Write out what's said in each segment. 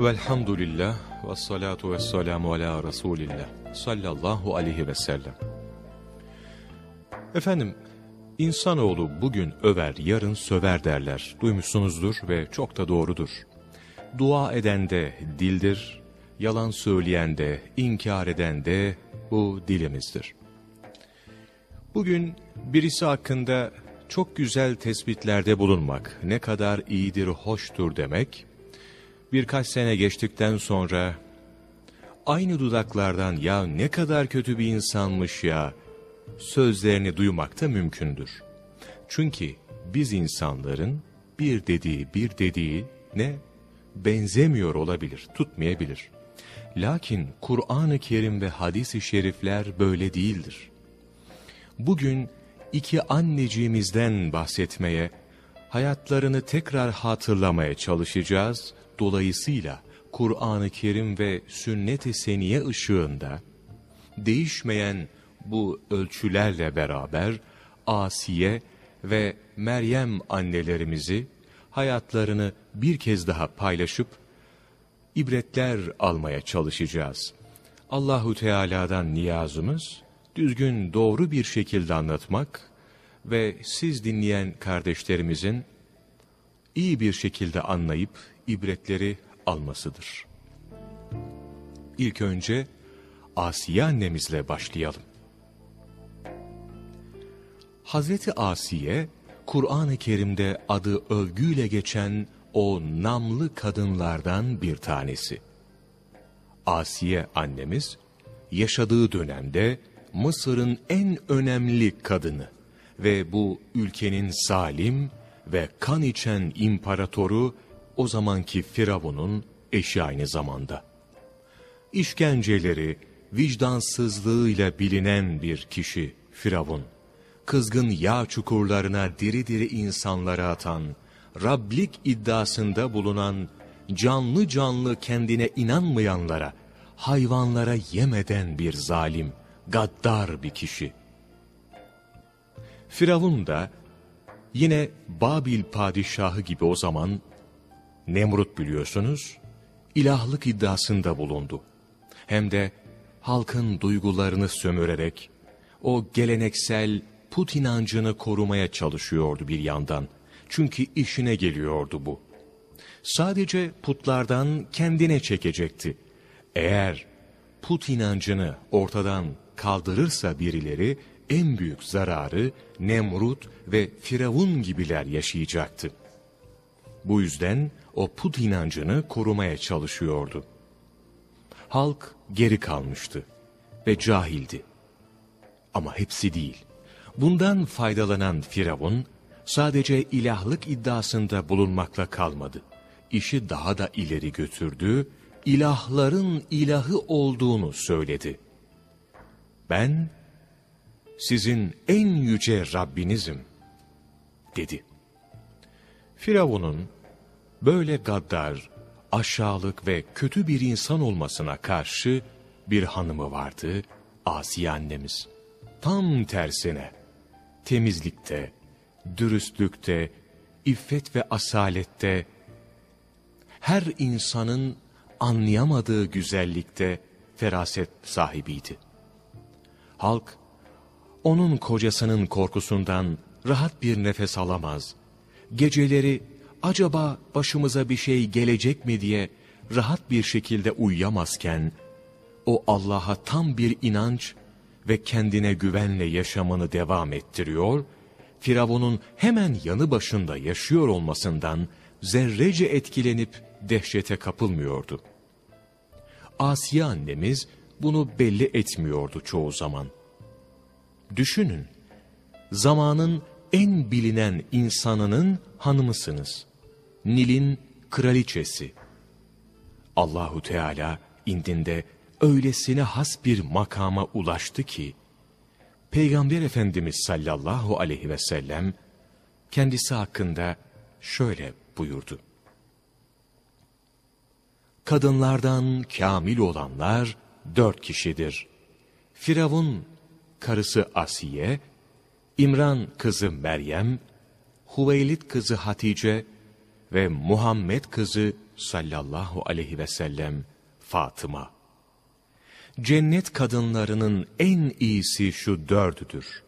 Velhamdülillah ve salatu ve selamu ala Resulillah sallallahu aleyhi ve sellem. Efendim, insanoğlu bugün över, yarın söver derler. Duymuşsunuzdur ve çok da doğrudur. Dua eden de dildir, yalan söyleyen de, inkar eden de bu dilimizdir. Bugün birisi hakkında çok güzel tespitlerde bulunmak, ne kadar iyidir, hoştur demek, birkaç sene geçtikten sonra aynı dudaklardan ya ne kadar kötü bir insanmış ya sözlerini duymak da mümkündür. Çünkü biz insanların bir dediği bir dediği ne benzemiyor olabilir, tutmayabilir. Lakin Kur'an-ı Kerim ve hadis-i şerifler böyle değildir. Bugün iki anneciğimizden bahsetmeye, hayatlarını tekrar hatırlamaya çalışacağız. Dolayısıyla Kur'an-ı Kerim ve sünnet-i seniye ışığında değişmeyen bu ölçülerle beraber Asiye ve Meryem annelerimizi hayatlarını bir kez daha paylaşıp ibretler almaya çalışacağız. Allahu Teala'dan niyazımız düzgün doğru bir şekilde anlatmak ve siz dinleyen kardeşlerimizin iyi bir şekilde anlayıp ibretleri almasıdır. İlk önce Asiye annemizle başlayalım. Hazreti Asiye, Kur'an-ı Kerim'de adı övgüyle geçen o namlı kadınlardan bir tanesi. Asiye annemiz, yaşadığı dönemde Mısır'ın en önemli kadını ve bu ülkenin salim ve kan içen imparatoru o zamanki Firavun'un eşi aynı zamanda. İşkenceleri, vicdansızlığıyla bilinen bir kişi Firavun. Kızgın yağ çukurlarına diri diri insanları atan, Rablik iddiasında bulunan, canlı canlı kendine inanmayanlara, hayvanlara yemeden bir zalim, gaddar bir kişi. Firavun da yine Babil padişahı gibi o zaman Nemrut biliyorsunuz, ilahlık iddiasında bulundu. Hem de halkın duygularını sömürerek o geleneksel put inancını korumaya çalışıyordu bir yandan. Çünkü işine geliyordu bu. Sadece putlardan kendine çekecekti. Eğer put inancını ortadan kaldırırsa birileri en büyük zararı Nemrut ve Firavun gibiler yaşayacaktı. Bu yüzden o put inancını korumaya çalışıyordu. Halk geri kalmıştı ve cahildi. Ama hepsi değil. Bundan faydalanan Firavun sadece ilahlık iddiasında bulunmakla kalmadı. İşi daha da ileri götürdü, ilahların ilahı olduğunu söyledi. Ben sizin en yüce Rabbinizim dedi. Firavun'un böyle gaddar, aşağılık ve kötü bir insan olmasına karşı bir hanımı vardı, Asiye annemiz. Tam tersine, temizlikte, dürüstlükte, iffet ve asalette, her insanın anlayamadığı güzellikte feraset sahibiydi. Halk, onun kocasının korkusundan rahat bir nefes alamaz, geceleri acaba başımıza bir şey gelecek mi diye rahat bir şekilde uyuyamazken, o Allah'a tam bir inanç ve kendine güvenle yaşamını devam ettiriyor, Firavun'un hemen yanı başında yaşıyor olmasından zerrece etkilenip dehşete kapılmıyordu. Asiye annemiz bunu belli etmiyordu çoğu zaman. Düşünün, zamanın en bilinen insanının hanımısınız. Nil'in kraliçesi. Allahu Teala indinde öylesine has bir makama ulaştı ki, Peygamber Efendimiz sallallahu aleyhi ve sellem kendisi hakkında şöyle buyurdu. Kadınlardan kamil olanlar dört kişidir. Firavun karısı Asiye, İmran kızı Meryem, Huveylit kızı Hatice ve Muhammed kızı sallallahu aleyhi ve sellem Fatıma. Cennet kadınlarının en iyisi şu dördüdür.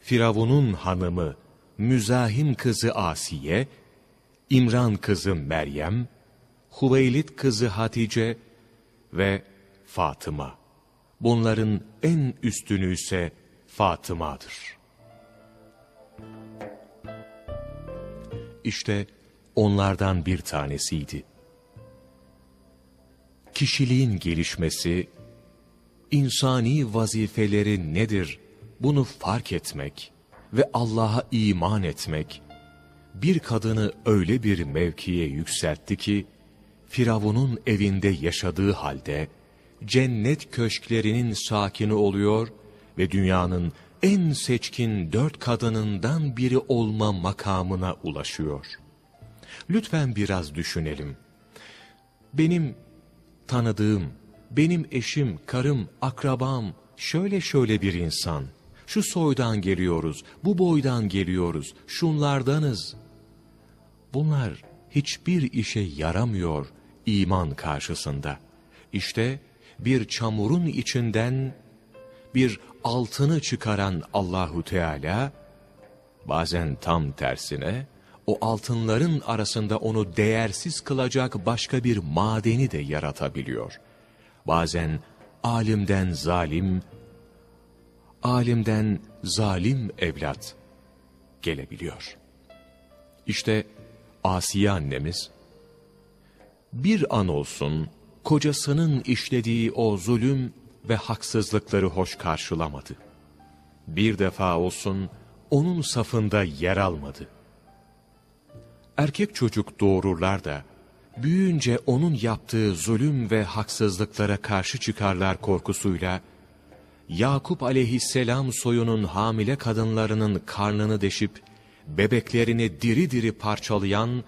Firavun'un hanımı Müzahim kızı Asiye, İmran kızı Meryem, Huveylit kızı Hatice ve Fatıma. Bunların en üstünü ise Fatıma'dır. İşte onlardan bir tanesiydi. Kişiliğin gelişmesi, insani vazifeleri nedir bunu fark etmek ve Allah'a iman etmek, bir kadını öyle bir mevkiye yükseltti ki, Firavun'un evinde yaşadığı halde, cennet köşklerinin sakini oluyor ve dünyanın en seçkin dört kadınından biri olma makamına ulaşıyor. Lütfen biraz düşünelim. Benim tanıdığım, benim eşim, karım, akrabam, şöyle şöyle bir insan. Şu soydan geliyoruz, bu boydan geliyoruz, şunlardanız. Bunlar hiçbir işe yaramıyor iman karşısında. İşte bir çamurun içinden bir altını çıkaran Allahu Teala bazen tam tersine o altınların arasında onu değersiz kılacak başka bir madeni de yaratabiliyor. Bazen alimden zalim, alimden zalim evlat gelebiliyor. İşte Asiye annemiz, bir an olsun kocasının işlediği o zulüm ve haksızlıkları hoş karşılamadı. Bir defa olsun onun safında yer almadı. Erkek çocuk doğururlar da, büyüyünce onun yaptığı zulüm ve haksızlıklara karşı çıkarlar korkusuyla, Yakup aleyhisselam soyunun hamile kadınlarının karnını deşip, bebeklerini diri diri parçalayan,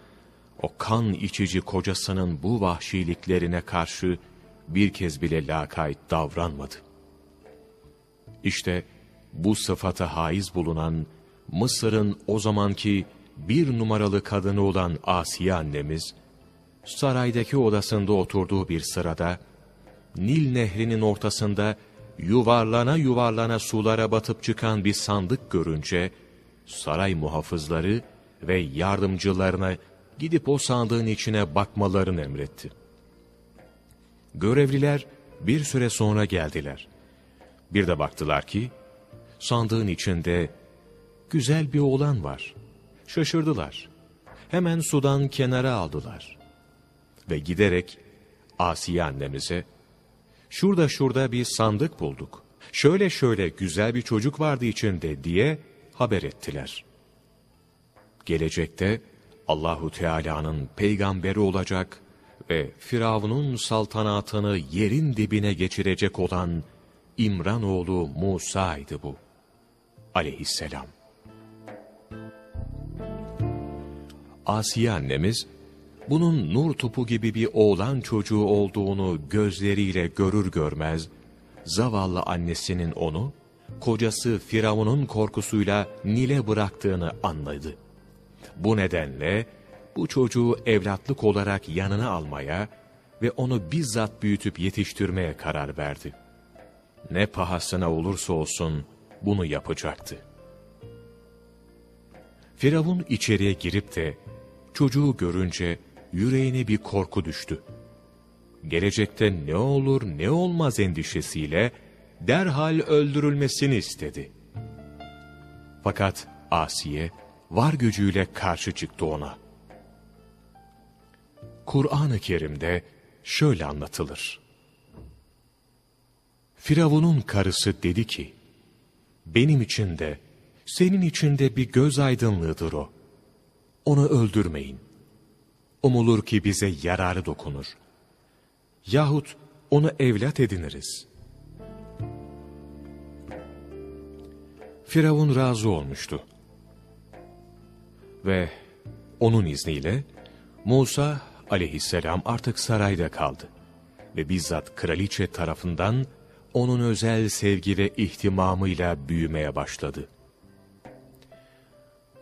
o kan içici kocasının bu vahşiliklerine karşı bir kez bile lakayt davranmadı. İşte bu sıfata haiz bulunan Mısır'ın o zamanki bir numaralı kadını olan Asiye annemiz, saraydaki odasında oturduğu bir sırada, Nil nehrinin ortasında yuvarlana yuvarlana sulara batıp çıkan bir sandık görünce, saray muhafızları ve yardımcılarına gidip o sandığın içine bakmalarını emretti. Görevliler bir süre sonra geldiler. Bir de baktılar ki, sandığın içinde güzel bir oğlan var. Şaşırdılar. Hemen sudan kenara aldılar. Ve giderek Asiye annemize, şurada şurada bir sandık bulduk. Şöyle şöyle güzel bir çocuk vardı içinde diye haber ettiler. Gelecekte Allahu Teala'nın peygamberi olacak ve Firavun'un saltanatını yerin dibine geçirecek olan İmranoğlu Musa'ydı bu. Aleyhisselam. Asiye annemiz, bunun nur topu gibi bir oğlan çocuğu olduğunu gözleriyle görür görmez, zavallı annesinin onu, kocası Firavun'un korkusuyla Nil'e bıraktığını anladı. Bu nedenle bu çocuğu evlatlık olarak yanına almaya ve onu bizzat büyütüp yetiştirmeye karar verdi. Ne pahasına olursa olsun bunu yapacaktı. Firavun içeriye girip de çocuğu görünce yüreğine bir korku düştü. Gelecekte ne olur ne olmaz endişesiyle derhal öldürülmesini istedi. Fakat Asiye var gücüyle karşı çıktı ona. Kur'an-ı Kerim'de şöyle anlatılır. Firavun'un karısı dedi ki, benim için de, senin için de bir göz aydınlığıdır o. Onu öldürmeyin. Umulur ki bize yararı dokunur. Yahut onu evlat ediniriz. Firavun razı olmuştu. Ve onun izniyle Musa aleyhisselam artık sarayda kaldı. Ve bizzat kraliçe tarafından onun özel sevgi ve ihtimamıyla büyümeye başladı.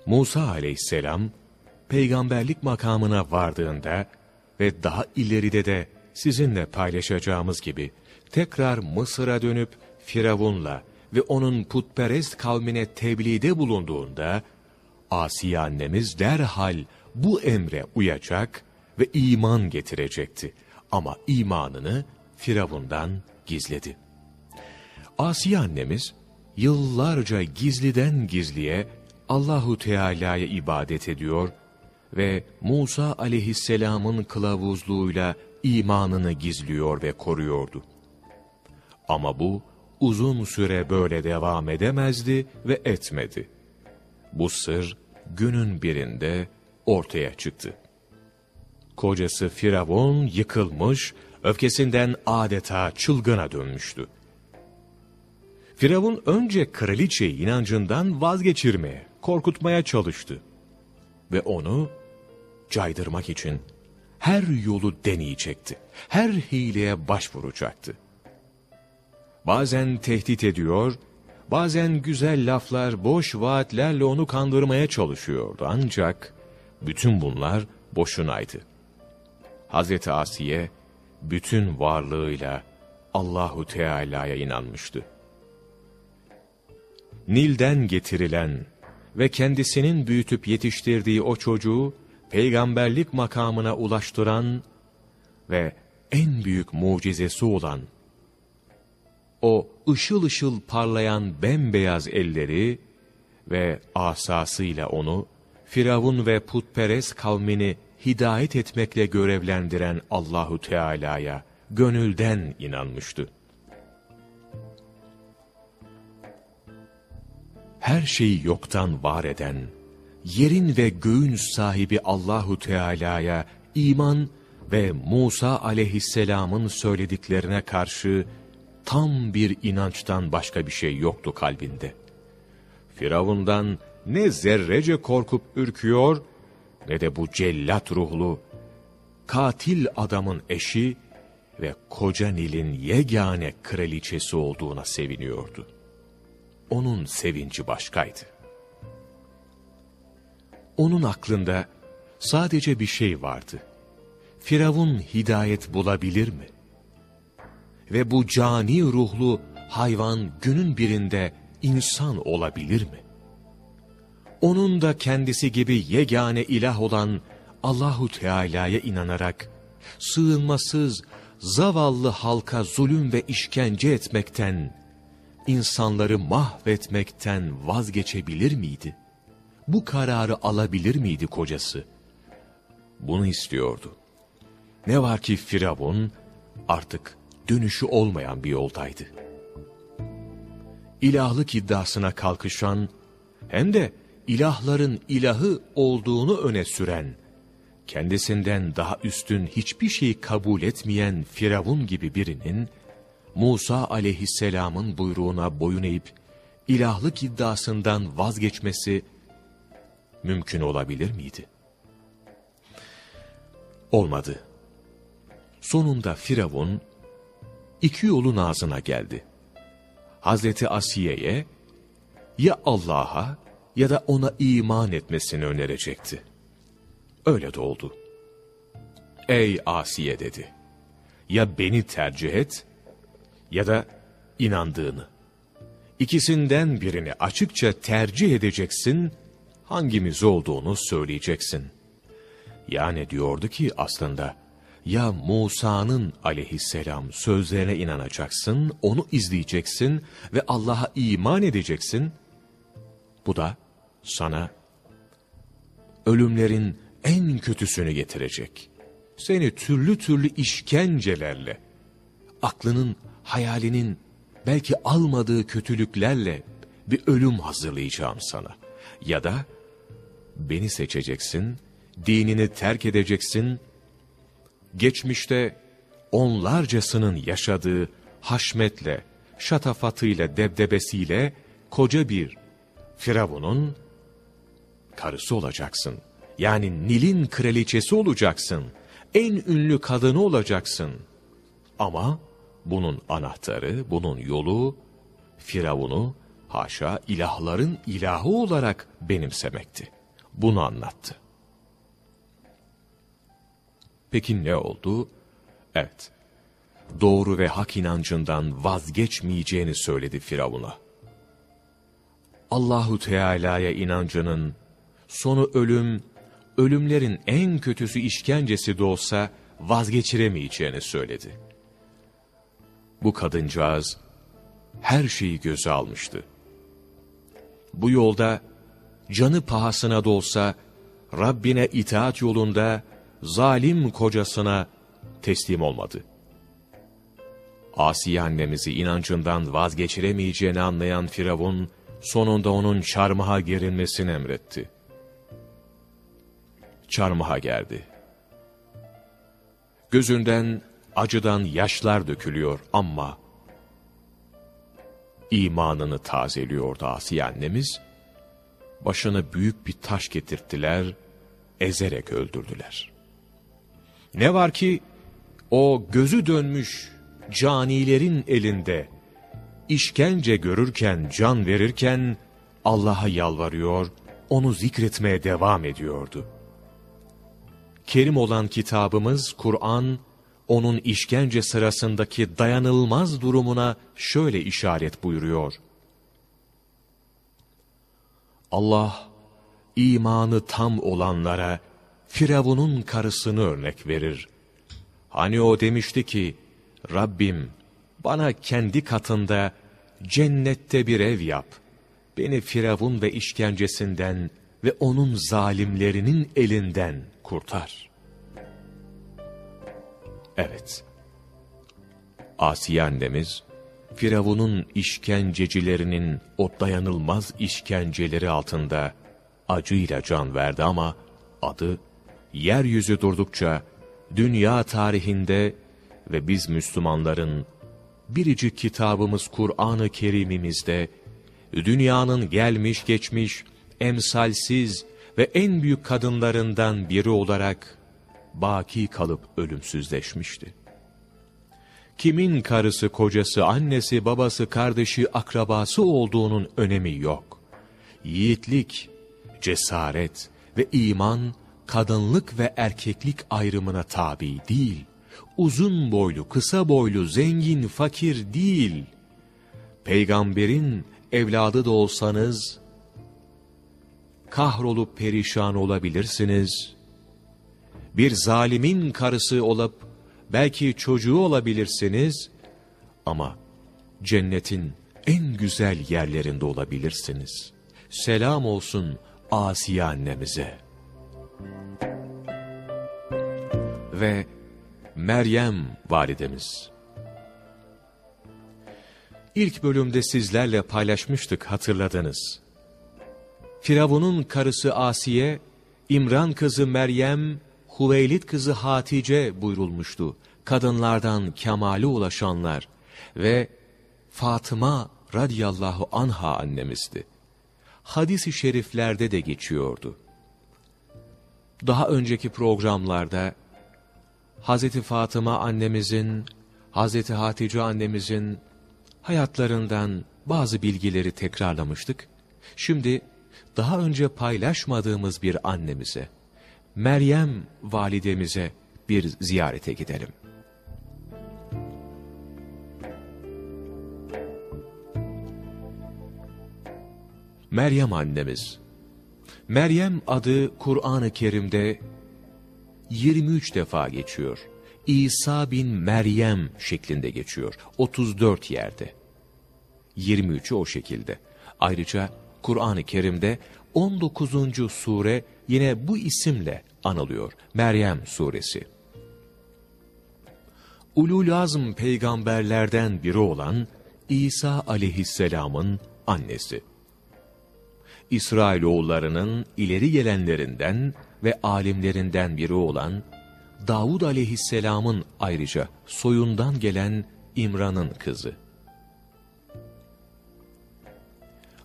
Musa aleyhisselam peygamberlik makamına vardığında ve daha ileride de sizinle paylaşacağımız gibi tekrar Mısır'a dönüp Firavun'la ve onun putperest kavmine tebliğde bulunduğunda Asiye annemiz derhal bu emre uyacak ve iman getirecekti. Ama imanını Firavun'dan gizledi. Asiye annemiz yıllarca gizliden gizliye Allahu Teala'ya ibadet ediyor ve Musa aleyhisselamın kılavuzluğuyla imanını gizliyor ve koruyordu. Ama bu uzun süre böyle devam edemezdi ve etmedi. Bu sır günün birinde ortaya çıktı. Kocası Firavun yıkılmış, öfkesinden adeta çılgına dönmüştü. Firavun önce kraliçeyi inancından vazgeçirmeye, korkutmaya çalıştı. Ve onu caydırmak için her yolu deneyecekti. Her hileye başvuracaktı. Bazen tehdit ediyor, bazen güzel laflar, boş vaatlerle onu kandırmaya çalışıyordu. Ancak bütün bunlar boşunaydı. Hazreti Asiye bütün varlığıyla Allahu Teala'ya inanmıştı. Nil'den getirilen ve kendisinin büyütüp yetiştirdiği o çocuğu peygamberlik makamına ulaştıran ve en büyük mucizesi olan o ışıl ışıl parlayan bembeyaz elleri ve asasıyla onu Firavun ve putperest kavmini hidayet etmekle görevlendiren Allahu Teala'ya gönülden inanmıştı. Her şeyi yoktan var eden, yerin ve göğün sahibi Allahu Teala'ya iman ve Musa aleyhisselamın söylediklerine karşı tam bir inançtan başka bir şey yoktu kalbinde. Firavundan ne zerrece korkup ürküyor ne de bu cellat ruhlu, katil adamın eşi ve koca Nil'in yegane kraliçesi olduğuna seviniyordu. Onun sevinci başkaydı. Onun aklında sadece bir şey vardı. Firavun hidayet bulabilir mi? Ve bu cani ruhlu hayvan günün birinde insan olabilir mi? Onun da kendisi gibi yegane ilah olan Allahu Teala'ya inanarak sığınmasız, zavallı halka zulüm ve işkence etmekten, insanları mahvetmekten vazgeçebilir miydi? Bu kararı alabilir miydi kocası? Bunu istiyordu. Ne var ki Firavun artık dönüşü olmayan bir yoldaydı. İlahlık iddiasına kalkışan hem de ilahların ilahı olduğunu öne süren, kendisinden daha üstün hiçbir şeyi kabul etmeyen Firavun gibi birinin, Musa aleyhisselamın buyruğuna boyun eğip, ilahlık iddiasından vazgeçmesi mümkün olabilir miydi? Olmadı. Sonunda Firavun, iki yolun ağzına geldi. Hazreti Asiye'ye, ya Allah'a ya da ona iman etmesini önerecekti. Öyle de oldu. Ey Asiye dedi. Ya beni tercih et ya da inandığını. İkisinden birini açıkça tercih edeceksin, hangimiz olduğunu söyleyeceksin. Yani diyordu ki aslında, ya Musa'nın aleyhisselam sözlerine inanacaksın, onu izleyeceksin ve Allah'a iman edeceksin. Bu da sana ölümlerin en kötüsünü getirecek. Seni türlü türlü işkencelerle, aklının, hayalinin belki almadığı kötülüklerle bir ölüm hazırlayacağım sana. Ya da beni seçeceksin, dinini terk edeceksin, geçmişte onlarcasının yaşadığı haşmetle, şatafatıyla, debdebesiyle koca bir Firavun'un karısı olacaksın. Yani Nil'in kraliçesi olacaksın. En ünlü kadını olacaksın. Ama bunun anahtarı, bunun yolu Firavun'u haşa ilahların ilahı olarak benimsemekti. Bunu anlattı. Peki ne oldu? Evet, doğru ve hak inancından vazgeçmeyeceğini söyledi Firavun'a. Allahu Teala'ya inancının sonu ölüm, ölümlerin en kötüsü işkencesi de olsa vazgeçiremeyeceğini söyledi. Bu kadıncağız her şeyi göze almıştı. Bu yolda canı pahasına da olsa Rabbine itaat yolunda zalim kocasına teslim olmadı. Asiye annemizi inancından vazgeçiremeyeceğini anlayan Firavun, sonunda onun çarmıha gerilmesini emretti. Çarmıha geldi. Gözünden acıdan yaşlar dökülüyor ama imanını tazeliyordu Asiye annemiz. Başına büyük bir taş getirttiler, ezerek öldürdüler. Ne var ki o gözü dönmüş canilerin elinde işkence görürken, can verirken Allah'a yalvarıyor, onu zikretmeye devam ediyordu. Kerim olan kitabımız Kur'an, onun işkence sırasındaki dayanılmaz durumuna şöyle işaret buyuruyor. Allah, imanı tam olanlara Firavun'un karısını örnek verir. Hani o demişti ki, Rabbim bana kendi katında cennette bir ev yap. Beni Firavun ve işkencesinden ve onun zalimlerinin elinden kurtar. Evet. Asiye annemiz, Firavun'un işkencecilerinin o dayanılmaz işkenceleri altında acıyla can verdi ama adı yeryüzü durdukça dünya tarihinde ve biz Müslümanların biricik kitabımız Kur'an-ı Kerim'imizde dünyanın gelmiş geçmiş emsalsiz ve en büyük kadınlarından biri olarak baki kalıp ölümsüzleşmişti. Kimin karısı, kocası, annesi, babası, kardeşi, akrabası olduğunun önemi yok. Yiğitlik, cesaret ve iman, kadınlık ve erkeklik ayrımına tabi değil. Uzun boylu, kısa boylu, zengin, fakir değil. Peygamberin evladı da olsanız, kahrolup perişan olabilirsiniz. Bir zalimin karısı olup, belki çocuğu olabilirsiniz, ama cennetin en güzel yerlerinde olabilirsiniz. Selam olsun Asiye annemize. Ve Meryem validemiz. İlk bölümde sizlerle paylaşmıştık hatırladınız. Firavun'un karısı Asiye, İmran kızı Meryem, Huveylit kızı Hatice buyurulmuştu. Kadınlardan kemale ulaşanlar ve Fatıma radiyallahu anha annemizdi. Hadis-i şeriflerde de geçiyordu. Daha önceki programlarda Hazreti Fatıma annemizin, Hazreti Hatice annemizin hayatlarından bazı bilgileri tekrarlamıştık. Şimdi daha önce paylaşmadığımız bir annemize, Meryem validemize bir ziyarete gidelim. Meryem annemiz. Meryem adı Kur'an-ı Kerim'de 23 defa geçiyor. İsa bin Meryem şeklinde geçiyor. 34 yerde. 23'ü o şekilde. Ayrıca Kur'an-ı Kerim'de 19. sure yine bu isimle anılıyor. Meryem suresi. Ulul Azm peygamberlerden biri olan İsa aleyhisselamın annesi. İsrailoğullarının ileri gelenlerinden ve alimlerinden biri olan Davud aleyhisselamın ayrıca soyundan gelen İmran'ın kızı.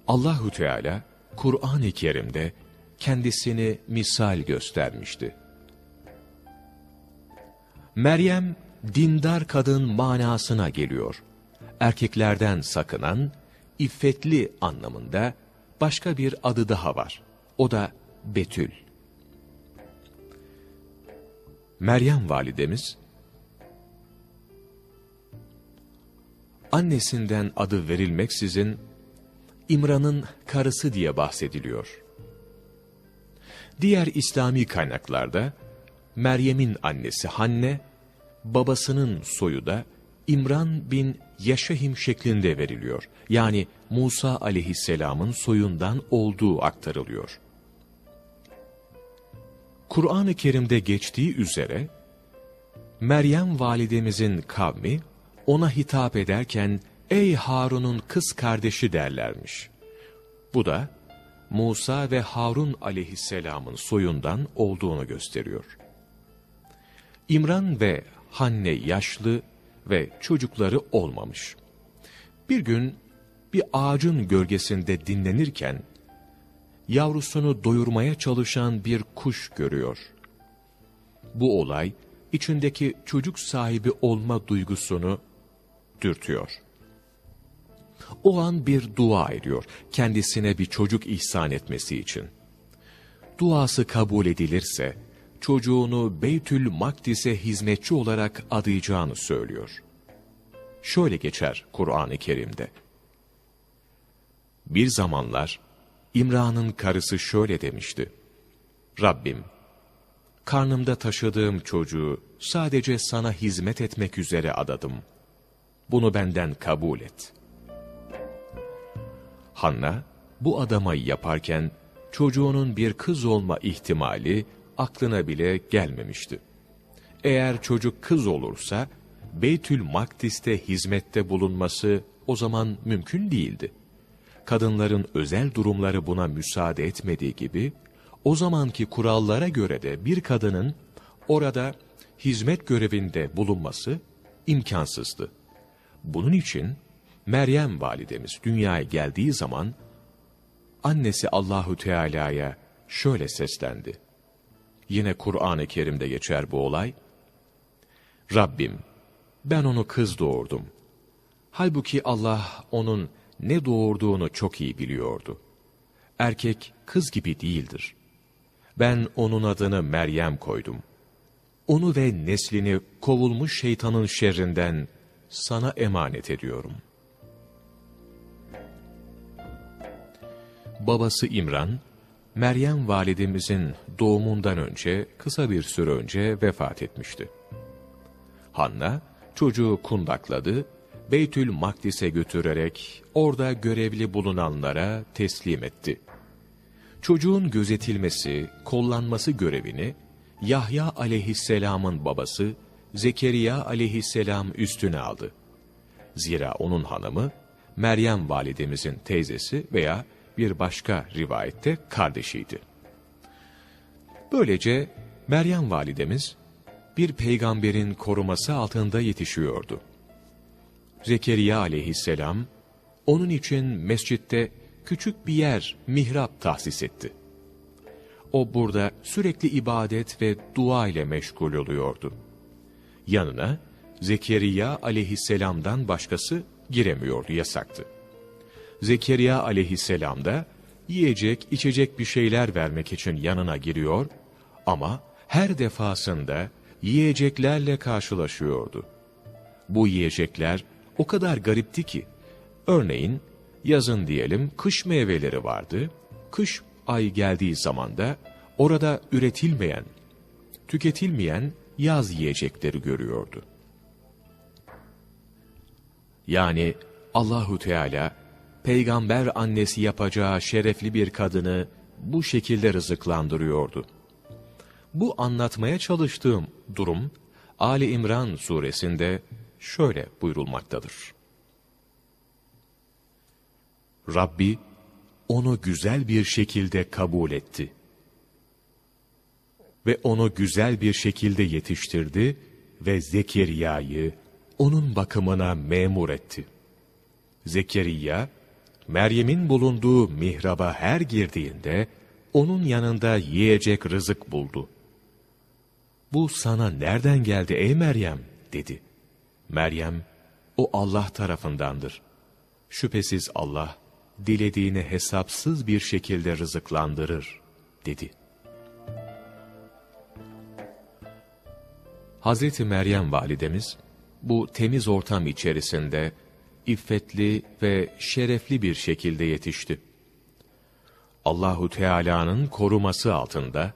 Allahu Teala Kur'an-ı Kerim'de kendisini misal göstermişti. Meryem dindar kadın manasına geliyor. Erkeklerden sakınan, iffetli anlamında başka bir adı daha var. O da Betül. Meryem validemiz, annesinden adı verilmeksizin İmran'ın karısı diye bahsediliyor. Diğer İslami kaynaklarda Meryem'in annesi Hanne, babasının soyu da İmran bin Yaşahim şeklinde veriliyor. Yani Musa aleyhisselamın soyundan olduğu aktarılıyor. Kur'an-ı Kerim'de geçtiği üzere, Meryem validemizin kavmi, ona hitap ederken, ey Harun'un kız kardeşi derlermiş. Bu da, Musa ve Harun aleyhisselamın soyundan olduğunu gösteriyor. İmran ve Hanne yaşlı ve çocukları olmamış. Bir gün bir ağacın gölgesinde dinlenirken, yavrusunu doyurmaya çalışan bir kuş görüyor. Bu olay, içindeki çocuk sahibi olma duygusunu dürtüyor. O an bir dua ediyor, kendisine bir çocuk ihsan etmesi için. Duası kabul edilirse, çocuğunu Beytül Makdis'e hizmetçi olarak adayacağını söylüyor. Şöyle geçer Kur'an-ı Kerim'de. Bir zamanlar İmran'ın karısı şöyle demişti. Rabbim, karnımda taşıdığım çocuğu sadece sana hizmet etmek üzere adadım. Bunu benden kabul et. Hanna, bu adamayı yaparken çocuğunun bir kız olma ihtimali aklına bile gelmemişti. Eğer çocuk kız olursa, Beytül Makdis'te hizmette bulunması o zaman mümkün değildi. Kadınların özel durumları buna müsaade etmediği gibi, o zamanki kurallara göre de bir kadının orada hizmet görevinde bulunması imkansızdı. Bunun için Meryem validemiz dünyaya geldiği zaman annesi Allahu Teala'ya şöyle seslendi. Yine Kur'an-ı Kerim'de geçer bu olay. Rabbim, ben onu kız doğurdum. Halbuki Allah onun ne doğurduğunu çok iyi biliyordu. Erkek kız gibi değildir. Ben onun adını Meryem koydum. Onu ve neslini kovulmuş şeytanın şerrinden sana emanet ediyorum. Babası İmran, Meryem validemizin doğumundan önce kısa bir süre önce vefat etmişti. Hanna çocuğu kundakladı, Beytül Makdis'e götürerek orada görevli bulunanlara teslim etti. Çocuğun gözetilmesi, kollanması görevini Yahya aleyhisselamın babası Zekeriya aleyhisselam üstüne aldı. Zira onun hanımı Meryem validemizin teyzesi veya bir başka rivayette kardeşiydi. Böylece Meryem validemiz bir peygamberin koruması altında yetişiyordu. Zekeriya aleyhisselam onun için mescitte küçük bir yer, mihrap tahsis etti. O burada sürekli ibadet ve dua ile meşgul oluyordu. Yanına Zekeriya aleyhisselamdan başkası giremiyordu, yasaktı. Zekeriya aleyhisselam da yiyecek, içecek bir şeyler vermek için yanına giriyor ama her defasında yiyeceklerle karşılaşıyordu. Bu yiyecekler o kadar garipti ki, örneğin yazın diyelim kış meyveleri vardı, kış ay geldiği zaman da orada üretilmeyen, tüketilmeyen yaz yiyecekleri görüyordu. Yani Allahu Teala peygamber annesi yapacağı şerefli bir kadını bu şekilde rızıklandırıyordu. Bu anlatmaya çalıştığım durum Ali İmran suresinde şöyle buyurulmaktadır. Rabbi onu güzel bir şekilde kabul etti. Ve onu güzel bir şekilde yetiştirdi ve Zekeriya'yı onun bakımına memur etti. Zekeriya, Meryem'in bulunduğu mihraba her girdiğinde, onun yanında yiyecek rızık buldu. Bu sana nereden geldi ey Meryem? dedi. Meryem, o Allah tarafındandır. Şüphesiz Allah, dilediğini hesapsız bir şekilde rızıklandırır, dedi. Hazreti Meryem validemiz bu temiz ortam içerisinde iffetli ve şerefli bir şekilde yetişti. Allahu Teala'nın koruması altında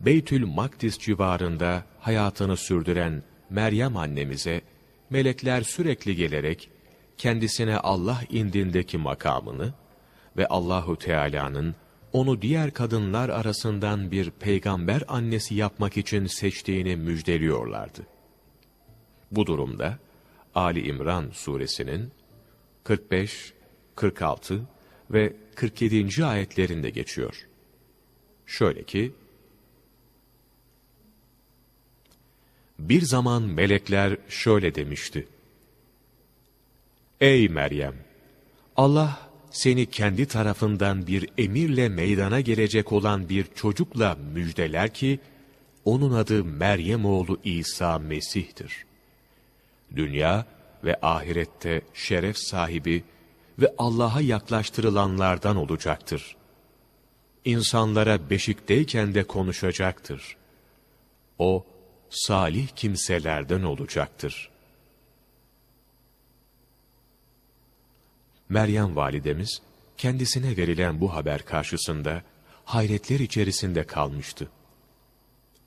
Beytül Makdis civarında hayatını sürdüren Meryem annemize melekler sürekli gelerek kendisine Allah indindeki makamını ve Allahu Teala'nın onu diğer kadınlar arasından bir peygamber annesi yapmak için seçtiğini müjdeliyorlardı. Bu durumda Ali İmran suresinin 45, 46 ve 47. ayetlerinde geçiyor. Şöyle ki, Bir zaman melekler şöyle demişti. Ey Meryem! Allah seni kendi tarafından bir emirle meydana gelecek olan bir çocukla müjdeler ki, onun adı Meryem oğlu İsa Mesih'tir. Dünya ve ahirette şeref sahibi ve Allah'a yaklaştırılanlardan olacaktır. İnsanlara beşikteyken de konuşacaktır. O, salih kimselerden olacaktır. Meryem validemiz, kendisine verilen bu haber karşısında hayretler içerisinde kalmıştı.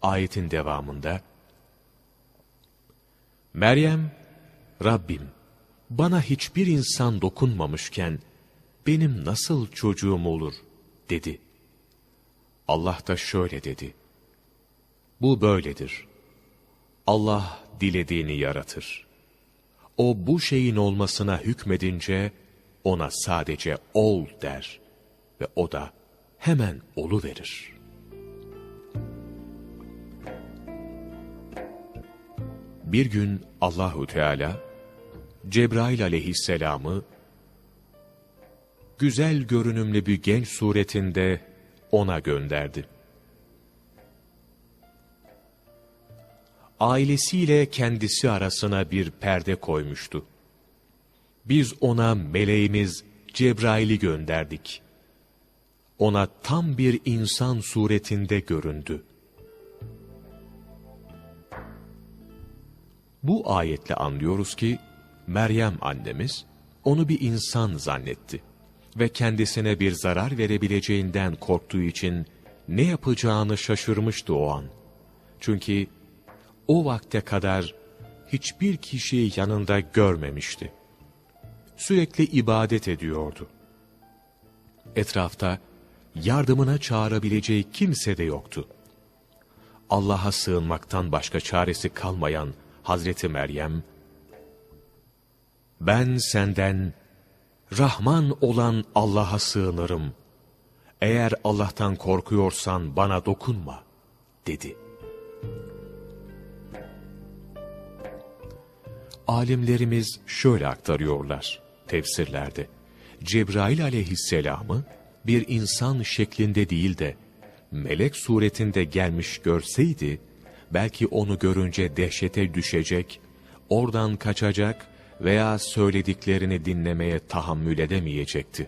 Ayetin devamında, Meryem, Rabbim, bana hiçbir insan dokunmamışken, benim nasıl çocuğum olur, dedi. Allah da şöyle dedi, bu böyledir. Allah dilediğini yaratır. O bu şeyin olmasına hükmedince, ona sadece ol der ve o da hemen olu verir. Bir gün Allahu Teala Cebrail aleyhisselamı güzel görünümlü bir genç suretinde ona gönderdi. Ailesiyle kendisi arasına bir perde koymuştu. Biz ona meleğimiz Cebrail'i gönderdik. Ona tam bir insan suretinde göründü. Bu ayetle anlıyoruz ki, Meryem annemiz, onu bir insan zannetti ve kendisine bir zarar verebileceğinden korktuğu için ne yapacağını şaşırmıştı o an. Çünkü o vakte kadar hiçbir kişiyi yanında görmemişti sürekli ibadet ediyordu. Etrafta yardımına çağırabileceği kimse de yoktu. Allah'a sığınmaktan başka çaresi kalmayan Hazreti Meryem, ben senden Rahman olan Allah'a sığınırım. Eğer Allah'tan korkuyorsan bana dokunma, dedi. Alimlerimiz şöyle aktarıyorlar tefsirlerde Cebrail aleyhisselamı bir insan şeklinde değil de melek suretinde gelmiş görseydi, belki onu görünce dehşete düşecek, oradan kaçacak veya söylediklerini dinlemeye tahammül edemeyecekti.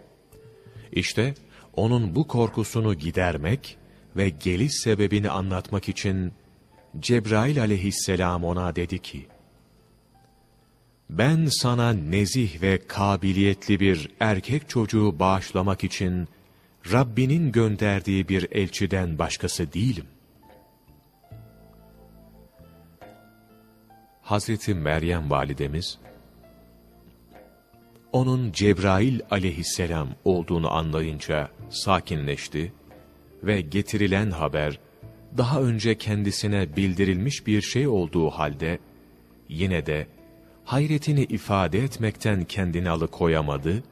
İşte onun bu korkusunu gidermek ve geliş sebebini anlatmak için Cebrail aleyhisselam ona dedi ki, ben sana nezih ve kabiliyetli bir erkek çocuğu bağışlamak için Rabbinin gönderdiği bir elçiden başkası değilim. Hazreti Meryem validemiz, onun Cebrail aleyhisselam olduğunu anlayınca sakinleşti ve getirilen haber, daha önce kendisine bildirilmiş bir şey olduğu halde, yine de hayretini ifade etmekten kendini alıkoyamadı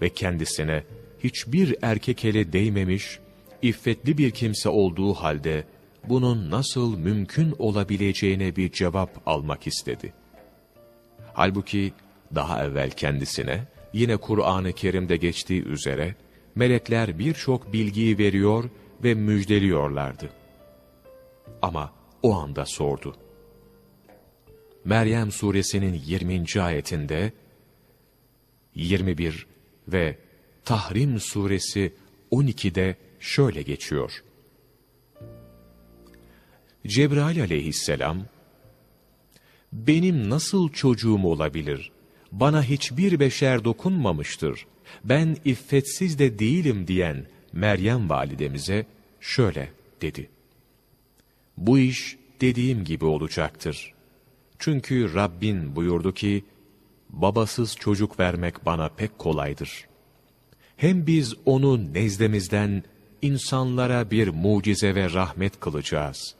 ve kendisine hiçbir erkek ele değmemiş, iffetli bir kimse olduğu halde bunun nasıl mümkün olabileceğine bir cevap almak istedi. Halbuki daha evvel kendisine yine Kur'an-ı Kerim'de geçtiği üzere melekler birçok bilgiyi veriyor ve müjdeliyorlardı. Ama o anda sordu. Meryem suresinin 20. ayetinde 21 ve Tahrim suresi 12'de şöyle geçiyor. Cebrail aleyhisselam, benim nasıl çocuğum olabilir? Bana hiçbir beşer dokunmamıştır. Ben iffetsiz de değilim diyen Meryem validemize şöyle dedi. Bu iş dediğim gibi olacaktır. Çünkü Rabbin buyurdu ki, babasız çocuk vermek bana pek kolaydır. Hem biz onu nezdemizden insanlara bir mucize ve rahmet kılacağız.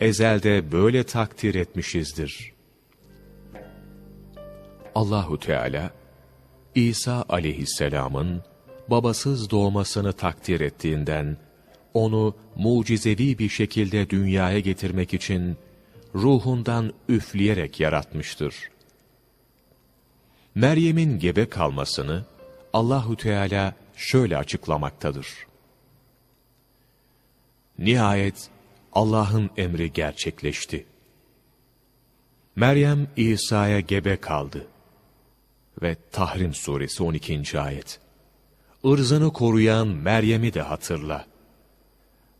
Ezelde böyle takdir etmişizdir. Allahu Teala İsa aleyhisselamın babasız doğmasını takdir ettiğinden onu mucizevi bir şekilde dünyaya getirmek için ruhundan üfleyerek yaratmıştır. Meryem'in gebe kalmasını Allahu Teala şöyle açıklamaktadır. Nihayet Allah'ın emri gerçekleşti. Meryem İsa'ya gebe kaldı. Ve Tahrim suresi 12. ayet. Irzını koruyan Meryem'i de hatırla.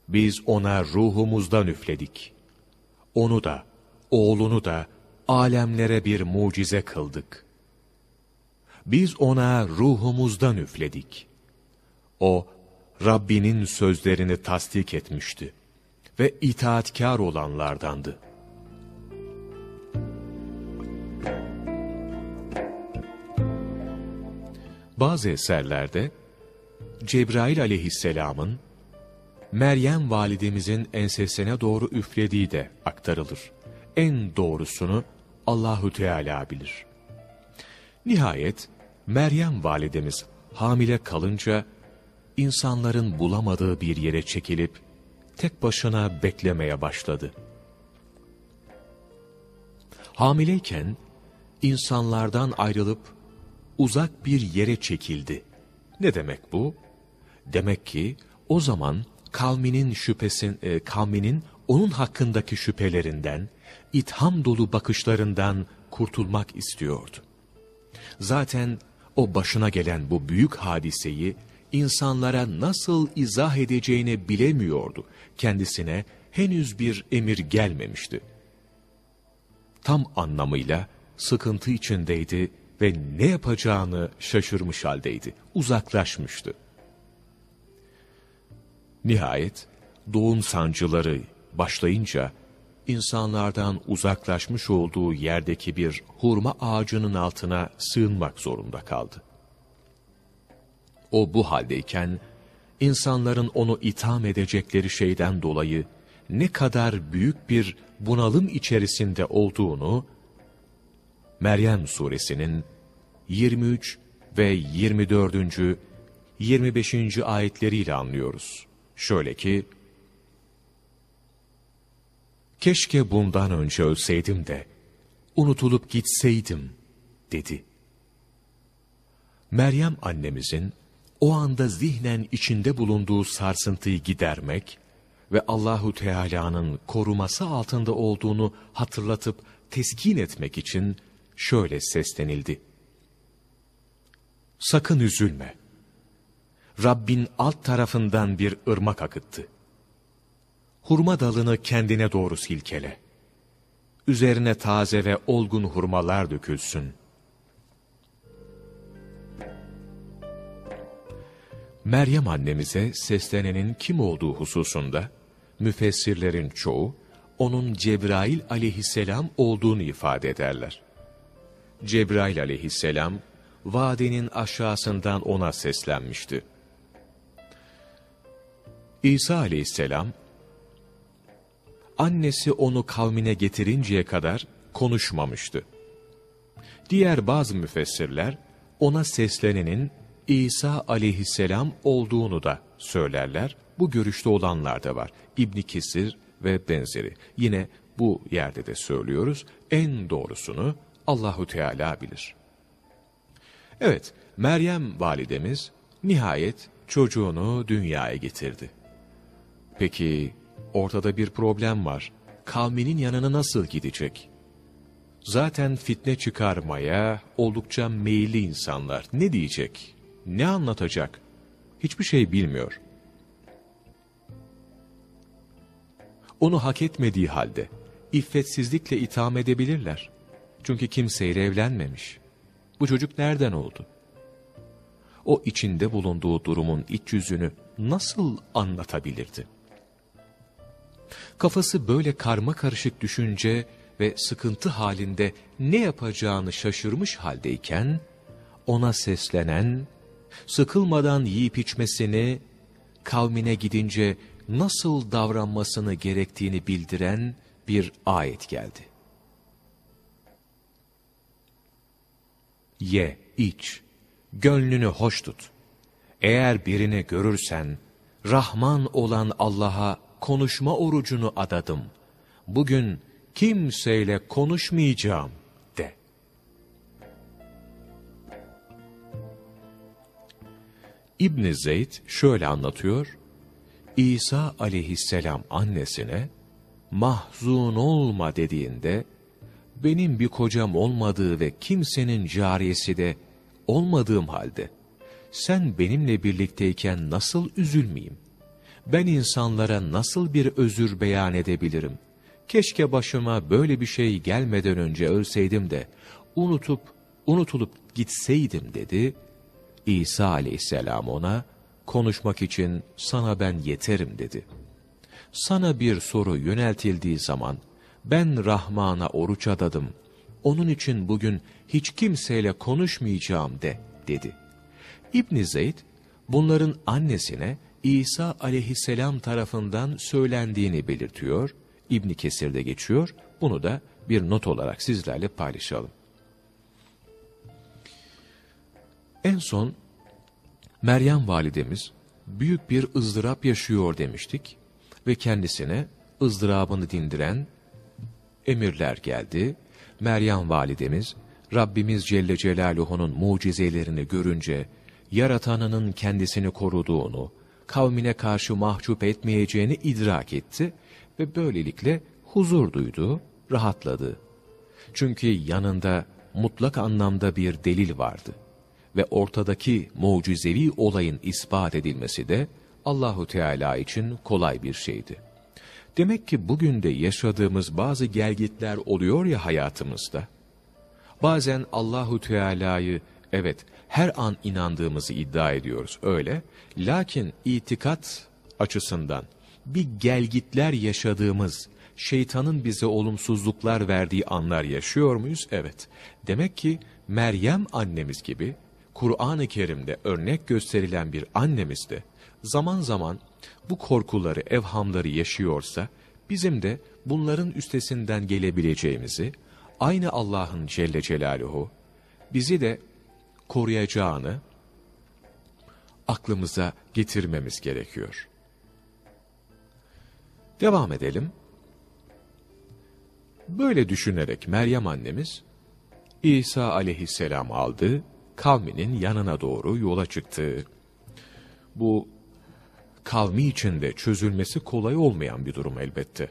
Biz ona ruhumuzdan üfledik. Onu da, oğlunu da alemlere bir mucize kıldık. Biz ona ruhumuzdan üfledik. O, Rabbinin sözlerini tasdik etmişti ve itaatkar olanlardandı. Bazı eserlerde Cebrail aleyhisselamın Meryem validemizin ensesine doğru üflediği de aktarılır. En doğrusunu Allahu Teala bilir. Nihayet Meryem validemiz hamile kalınca insanların bulamadığı bir yere çekilip tek başına beklemeye başladı. Hamileyken insanlardan ayrılıp uzak bir yere çekildi. Ne demek bu? Demek ki o zaman kavminin şüphesin, e, kavminin onun hakkındaki şüphelerinden, itham dolu bakışlarından kurtulmak istiyordu. Zaten o başına gelen bu büyük hadiseyi insanlara nasıl izah edeceğini bilemiyordu. Kendisine henüz bir emir gelmemişti. Tam anlamıyla sıkıntı içindeydi ve ne yapacağını şaşırmış haldeydi. Uzaklaşmıştı. Nihayet doğum sancıları başlayınca insanlardan uzaklaşmış olduğu yerdeki bir hurma ağacının altına sığınmak zorunda kaldı. O bu haldeyken insanların onu itham edecekleri şeyden dolayı ne kadar büyük bir bunalım içerisinde olduğunu Meryem suresinin 23 ve 24. 25. ayetleriyle anlıyoruz. Şöyle ki, Keşke bundan önce ölseydim de, unutulup gitseydim, dedi. Meryem annemizin, o anda zihnen içinde bulunduğu sarsıntıyı gidermek ve Allahu Teala'nın koruması altında olduğunu hatırlatıp teskin etmek için şöyle seslenildi. Sakın üzülme. Rabbin alt tarafından bir ırmak akıttı. Hurma dalını kendine doğru silkele. Üzerine taze ve olgun hurmalar dökülsün. Meryem annemize seslenenin kim olduğu hususunda, müfessirlerin çoğu, onun Cebrail aleyhisselam olduğunu ifade ederler. Cebrail aleyhisselam, vadenin aşağısından ona seslenmişti. İsa aleyhisselam, annesi onu kavmine getirinceye kadar konuşmamıştı. Diğer bazı müfessirler, ona seslenenin İsa aleyhisselam olduğunu da söylerler. Bu görüşte olanlar da var. İbn Kisir ve benzeri. Yine bu yerde de söylüyoruz. En doğrusunu Allahu Teala bilir. Evet, Meryem validemiz nihayet çocuğunu dünyaya getirdi. Peki ortada bir problem var. Kavminin yanına nasıl gidecek? Zaten fitne çıkarmaya oldukça meyilli insanlar. Ne diyecek? Ne anlatacak? Hiçbir şey bilmiyor. Onu hak etmediği halde iffetsizlikle itham edebilirler. Çünkü kimseyle evlenmemiş. Bu çocuk nereden oldu? O içinde bulunduğu durumun iç yüzünü nasıl anlatabilirdi? Kafası böyle karma karışık düşünce ve sıkıntı halinde ne yapacağını şaşırmış haldeyken, ona seslenen, sıkılmadan yiyip içmesini, kavmine gidince nasıl davranmasını gerektiğini bildiren bir ayet geldi. Ye, iç, gönlünü hoş tut. Eğer birini görürsen, Rahman olan Allah'a konuşma orucunu adadım. Bugün kimseyle konuşmayacağım İbn Zeyd şöyle anlatıyor. İsa aleyhisselam annesine mahzun olma dediğinde benim bir kocam olmadığı ve kimsenin cariyesi de olmadığım halde sen benimle birlikteyken nasıl üzülmeyeyim? Ben insanlara nasıl bir özür beyan edebilirim? Keşke başıma böyle bir şey gelmeden önce ölseydim de unutup unutulup gitseydim dedi. İsa aleyhisselam ona konuşmak için sana ben yeterim dedi. Sana bir soru yöneltildiği zaman ben Rahman'a oruç adadım. Onun için bugün hiç kimseyle konuşmayacağım de dedi. İbn Zeyd bunların annesine İsa aleyhisselam tarafından söylendiğini belirtiyor. İbn Kesir'de geçiyor. Bunu da bir not olarak sizlerle paylaşalım. En son Meryem validemiz büyük bir ızdırap yaşıyor demiştik ve kendisine ızdırabını dindiren emirler geldi. Meryem validemiz Rabbimiz Celle Celaluhu'nun mucizelerini görünce yaratanının kendisini koruduğunu, kavmine karşı mahcup etmeyeceğini idrak etti ve böylelikle huzur duydu, rahatladı. Çünkü yanında mutlak anlamda bir delil vardı ve ortadaki mucizevi olayın ispat edilmesi de Allahu Teala için kolay bir şeydi. Demek ki bugün de yaşadığımız bazı gelgitler oluyor ya hayatımızda. Bazen Allahu Teala'yı evet her an inandığımızı iddia ediyoruz öyle. Lakin itikat açısından bir gelgitler yaşadığımız, şeytanın bize olumsuzluklar verdiği anlar yaşıyor muyuz? Evet. Demek ki Meryem annemiz gibi Kur'an-ı Kerim'de örnek gösterilen bir annemiz de zaman zaman bu korkuları, evhamları yaşıyorsa bizim de bunların üstesinden gelebileceğimizi, aynı Allah'ın Celle Celaluhu bizi de koruyacağını aklımıza getirmemiz gerekiyor. Devam edelim. Böyle düşünerek Meryem annemiz İsa aleyhisselam aldı, kavminin yanına doğru yola çıktı. Bu kavmi içinde çözülmesi kolay olmayan bir durum elbette.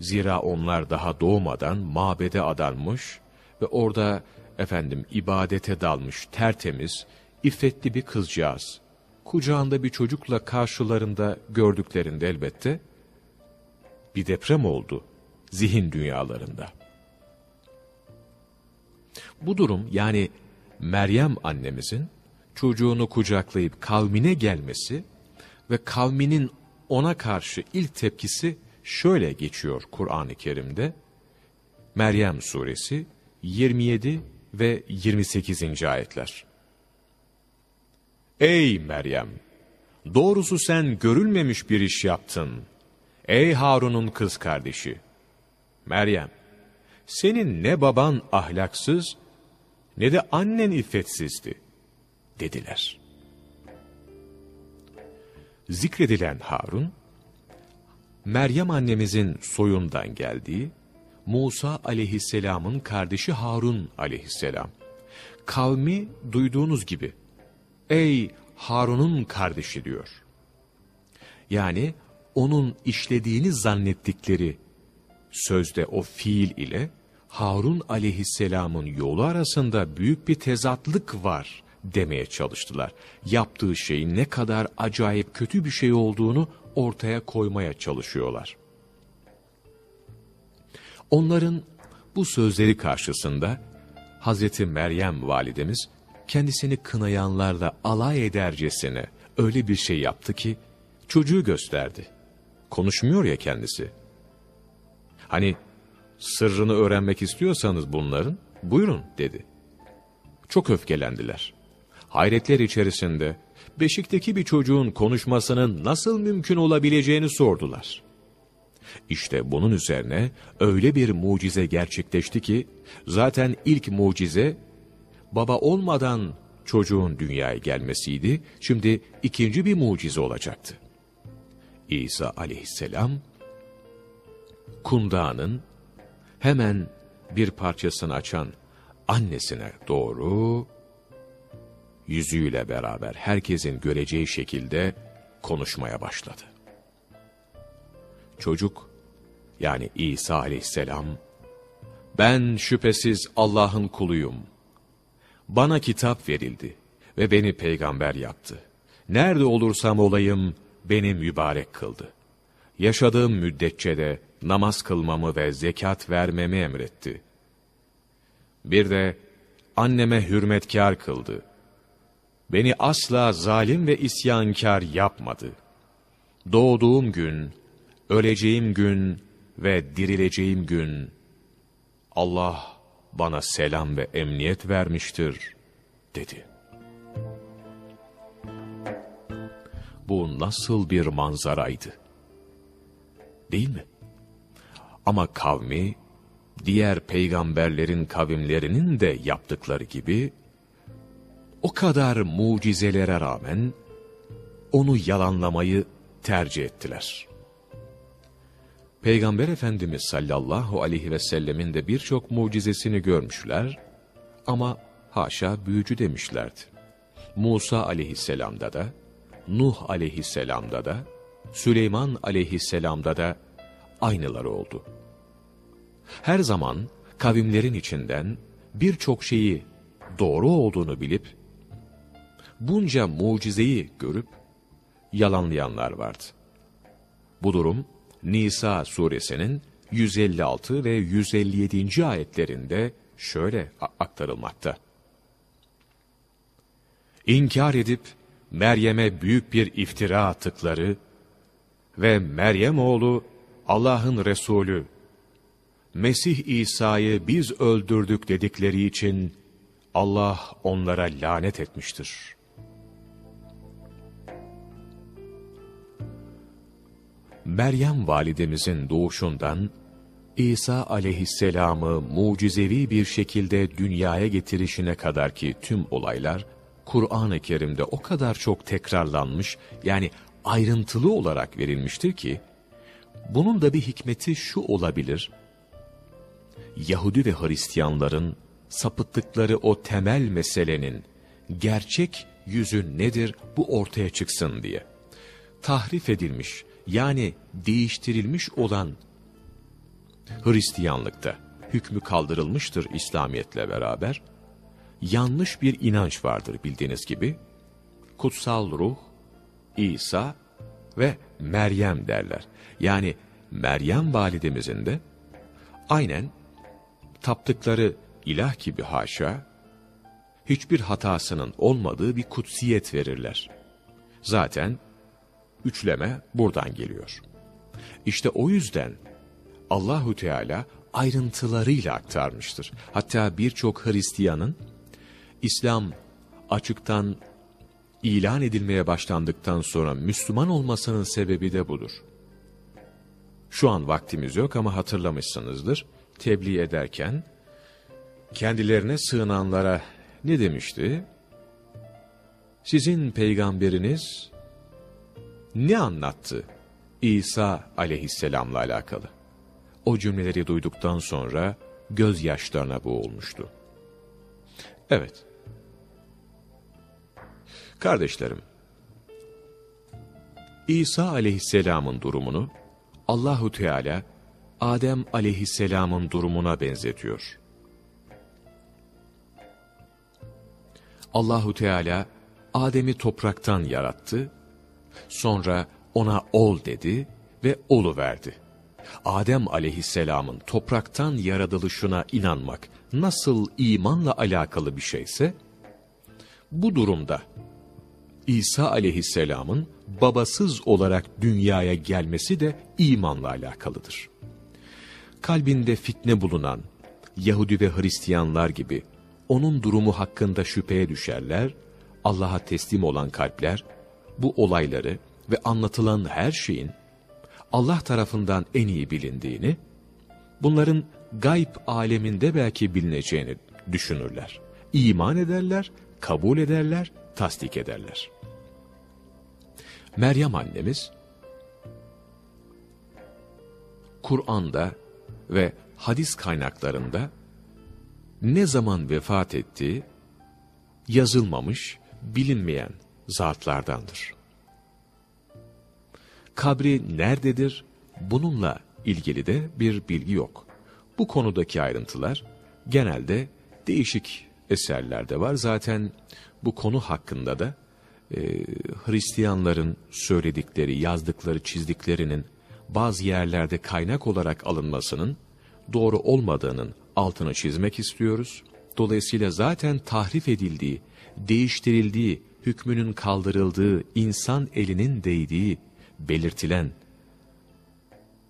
Zira onlar daha doğmadan mabede adanmış ve orada efendim ibadete dalmış tertemiz, iffetli bir kızcağız. Kucağında bir çocukla karşılarında gördüklerinde elbette bir deprem oldu zihin dünyalarında. Bu durum yani Meryem annemizin çocuğunu kucaklayıp kavmine gelmesi ve kavminin ona karşı ilk tepkisi şöyle geçiyor Kur'an-ı Kerim'de. Meryem suresi 27 ve 28. ayetler. Ey Meryem! Doğrusu sen görülmemiş bir iş yaptın. Ey Harun'un kız kardeşi! Meryem, senin ne baban ahlaksız ne de annen iffetsizdi, dediler. Zikredilen Harun, Meryem annemizin soyundan geldiği, Musa aleyhisselamın kardeşi Harun aleyhisselam. Kavmi duyduğunuz gibi, ey Harun'un kardeşi diyor. Yani onun işlediğini zannettikleri sözde o fiil ile Harun aleyhisselamın yolu arasında büyük bir tezatlık var demeye çalıştılar. Yaptığı şeyin ne kadar acayip kötü bir şey olduğunu ortaya koymaya çalışıyorlar. Onların bu sözleri karşısında Hazreti Meryem validemiz kendisini kınayanlarla alay edercesine öyle bir şey yaptı ki çocuğu gösterdi. Konuşmuyor ya kendisi. Hani sırrını öğrenmek istiyorsanız bunların buyurun dedi. Çok öfkelendiler. Hayretler içerisinde beşikteki bir çocuğun konuşmasının nasıl mümkün olabileceğini sordular. İşte bunun üzerine öyle bir mucize gerçekleşti ki, zaten ilk mucize, baba olmadan çocuğun dünyaya gelmesiydi, şimdi ikinci bir mucize olacaktı. İsa aleyhisselam, kundağının hemen bir parçasını açan annesine doğru, yüzüyle beraber herkesin göreceği şekilde konuşmaya başladı. Çocuk, yani İsa aleyhisselam, ben şüphesiz Allah'ın kuluyum. Bana kitap verildi ve beni peygamber yaptı. Nerede olursam olayım beni mübarek kıldı. Yaşadığım müddetçe de namaz kılmamı ve zekat vermemi emretti. Bir de anneme hürmetkar kıldı. Beni asla zalim ve isyankar yapmadı. Doğduğum gün, öleceğim gün ve dirileceğim gün, Allah bana selam ve emniyet vermiştir, dedi. Bu nasıl bir manzaraydı? Değil mi? Ama kavmi, diğer peygamberlerin kavimlerinin de yaptıkları gibi, o kadar mucizelere rağmen, onu yalanlamayı tercih ettiler. Peygamber Efendimiz sallallahu aleyhi ve sellemin de birçok mucizesini görmüşler ama haşa büyücü demişlerdi. Musa aleyhisselamda da, Nuh aleyhisselamda da, Süleyman aleyhisselamda da aynıları oldu. Her zaman kavimlerin içinden birçok şeyi doğru olduğunu bilip, bunca mucizeyi görüp yalanlayanlar vardı. Bu durum Nisa suresinin 156 ve 157. ayetlerinde şöyle aktarılmakta. İnkar edip Meryem'e büyük bir iftira attıkları ve Meryem oğlu Allah'ın Resulü Mesih İsa'yı biz öldürdük dedikleri için Allah onlara lanet etmiştir. Meryem validemizin doğuşundan İsa aleyhisselamı mucizevi bir şekilde dünyaya getirişine kadar ki tüm olaylar Kur'an-ı Kerim'de o kadar çok tekrarlanmış yani ayrıntılı olarak verilmiştir ki bunun da bir hikmeti şu olabilir. Yahudi ve Hristiyanların sapıttıkları o temel meselenin gerçek yüzü nedir bu ortaya çıksın diye. Tahrif edilmiş yani değiştirilmiş olan Hristiyanlıkta hükmü kaldırılmıştır İslamiyetle beraber. Yanlış bir inanç vardır bildiğiniz gibi. Kutsal ruh, İsa ve Meryem derler. Yani Meryem validemizin de aynen taptıkları ilah gibi haşa, hiçbir hatasının olmadığı bir kutsiyet verirler. Zaten üçleme buradan geliyor. İşte o yüzden Allahu Teala ayrıntılarıyla aktarmıştır. Hatta birçok Hristiyanın İslam açıktan ilan edilmeye başlandıktan sonra Müslüman olmasının sebebi de budur. Şu an vaktimiz yok ama hatırlamışsınızdır. Tebliğ ederken kendilerine sığınanlara ne demişti? Sizin peygamberiniz ne anlattı İsa aleyhisselamla alakalı? O cümleleri duyduktan sonra gözyaşlarına boğulmuştu. Evet. Kardeşlerim, İsa aleyhisselamın durumunu Allahu Teala Adem aleyhisselamın durumuna benzetiyor. Allahu Teala Adem'i topraktan yarattı, sonra ona ol dedi ve olu verdi. Adem aleyhisselamın topraktan yaratılışına inanmak nasıl imanla alakalı bir şeyse, bu durumda İsa aleyhisselamın babasız olarak dünyaya gelmesi de imanla alakalıdır. Kalbinde fitne bulunan Yahudi ve Hristiyanlar gibi onun durumu hakkında şüpheye düşerler, Allah'a teslim olan kalpler bu olayları ve anlatılan her şeyin Allah tarafından en iyi bilindiğini, bunların gayb aleminde belki bilineceğini düşünürler. İman ederler, kabul ederler, tasdik ederler. Meryem annemiz, Kur'an'da ve hadis kaynaklarında ne zaman vefat ettiği yazılmamış, bilinmeyen zatlardandır. Kabri nerededir? Bununla ilgili de bir bilgi yok. Bu konudaki ayrıntılar genelde değişik eserlerde var. Zaten bu konu hakkında da e, Hristiyanların söyledikleri, yazdıkları, çizdiklerinin bazı yerlerde kaynak olarak alınmasının doğru olmadığının altını çizmek istiyoruz. Dolayısıyla zaten tahrif edildiği, değiştirildiği, hükmünün kaldırıldığı, insan elinin değdiği belirtilen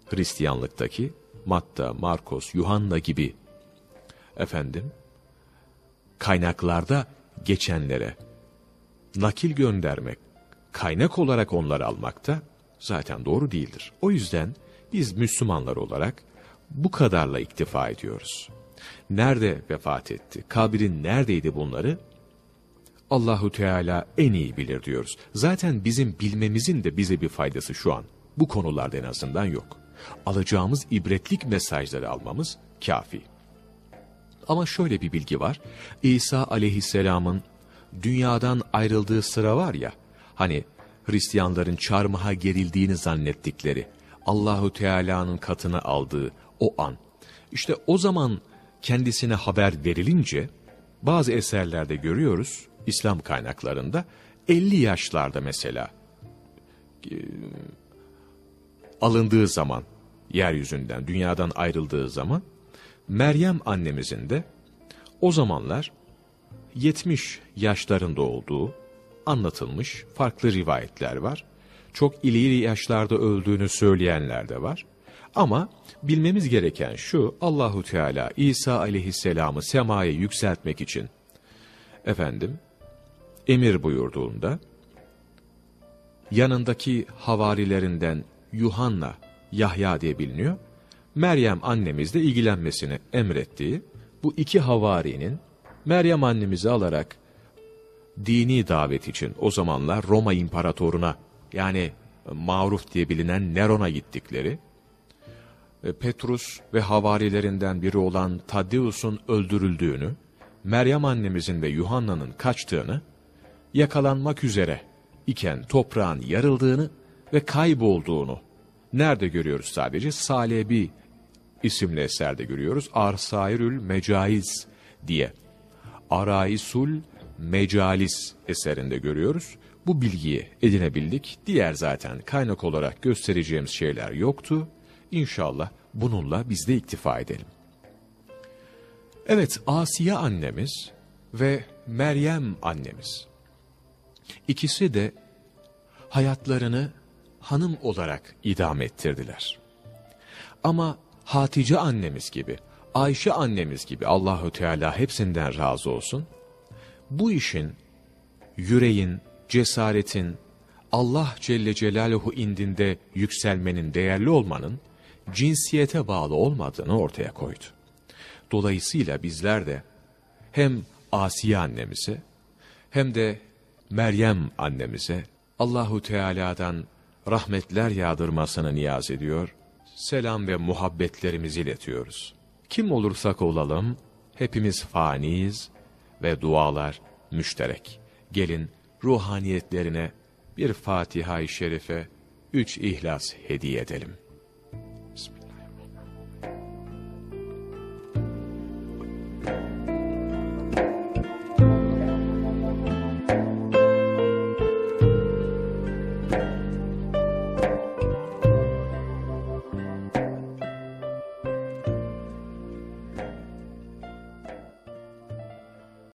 Hristiyanlıktaki Matta, Markos, Yuhanna gibi efendim kaynaklarda geçenlere nakil göndermek, kaynak olarak onları almak da zaten doğru değildir. O yüzden biz Müslümanlar olarak bu kadarla iktifa ediyoruz. Nerede vefat etti, kabrin neredeydi bunları Allahu Teala en iyi bilir diyoruz. Zaten bizim bilmemizin de bize bir faydası şu an. Bu konularda en azından yok. Alacağımız ibretlik mesajları almamız kafi. Ama şöyle bir bilgi var. İsa aleyhisselamın dünyadan ayrıldığı sıra var ya, hani Hristiyanların çarmıha gerildiğini zannettikleri, Allahu Teala'nın katına aldığı o an. İşte o zaman kendisine haber verilince, bazı eserlerde görüyoruz, İslam kaynaklarında 50 yaşlarda mesela e, alındığı zaman yeryüzünden, dünyadan ayrıldığı zaman Meryem annemizin de o zamanlar 70 yaşlarında olduğu anlatılmış farklı rivayetler var. Çok ileri yaşlarda öldüğünü söyleyenler de var. Ama bilmemiz gereken şu Allahu Teala İsa aleyhisselamı semaya yükseltmek için efendim emir buyurduğunda yanındaki havarilerinden Yuhanna, Yahya diye biliniyor. Meryem annemizle ilgilenmesini emrettiği bu iki havarinin Meryem annemizi alarak dini davet için o zamanlar Roma imparatoruna yani maruf diye bilinen Neron'a gittikleri Petrus ve havarilerinden biri olan Taddeus'un öldürüldüğünü, Meryem annemizin ve Yuhanna'nın kaçtığını yakalanmak üzere iken toprağın yarıldığını ve kaybolduğunu nerede görüyoruz sadece? Salebi isimli eserde görüyoruz. Arsairül Mecaiz diye. Araisul Mecalis eserinde görüyoruz. Bu bilgiyi edinebildik. Diğer zaten kaynak olarak göstereceğimiz şeyler yoktu. İnşallah bununla biz de iktifa edelim. Evet Asiye annemiz ve Meryem annemiz İkisi de hayatlarını hanım olarak idam ettirdiler. Ama Hatice annemiz gibi, Ayşe annemiz gibi Allahü Teala hepsinden razı olsun. Bu işin yüreğin, cesaretin, Allah Celle Celaluhu indinde yükselmenin, değerli olmanın cinsiyete bağlı olmadığını ortaya koydu. Dolayısıyla bizler de hem Asiye annemize hem de Meryem annemize Allahu Teala'dan rahmetler yağdırmasını niyaz ediyor, selam ve muhabbetlerimizi iletiyoruz. Kim olursak olalım, hepimiz faniyiz ve dualar müşterek. Gelin ruhaniyetlerine bir Fatiha-i Şerife, üç İhlas hediye edelim.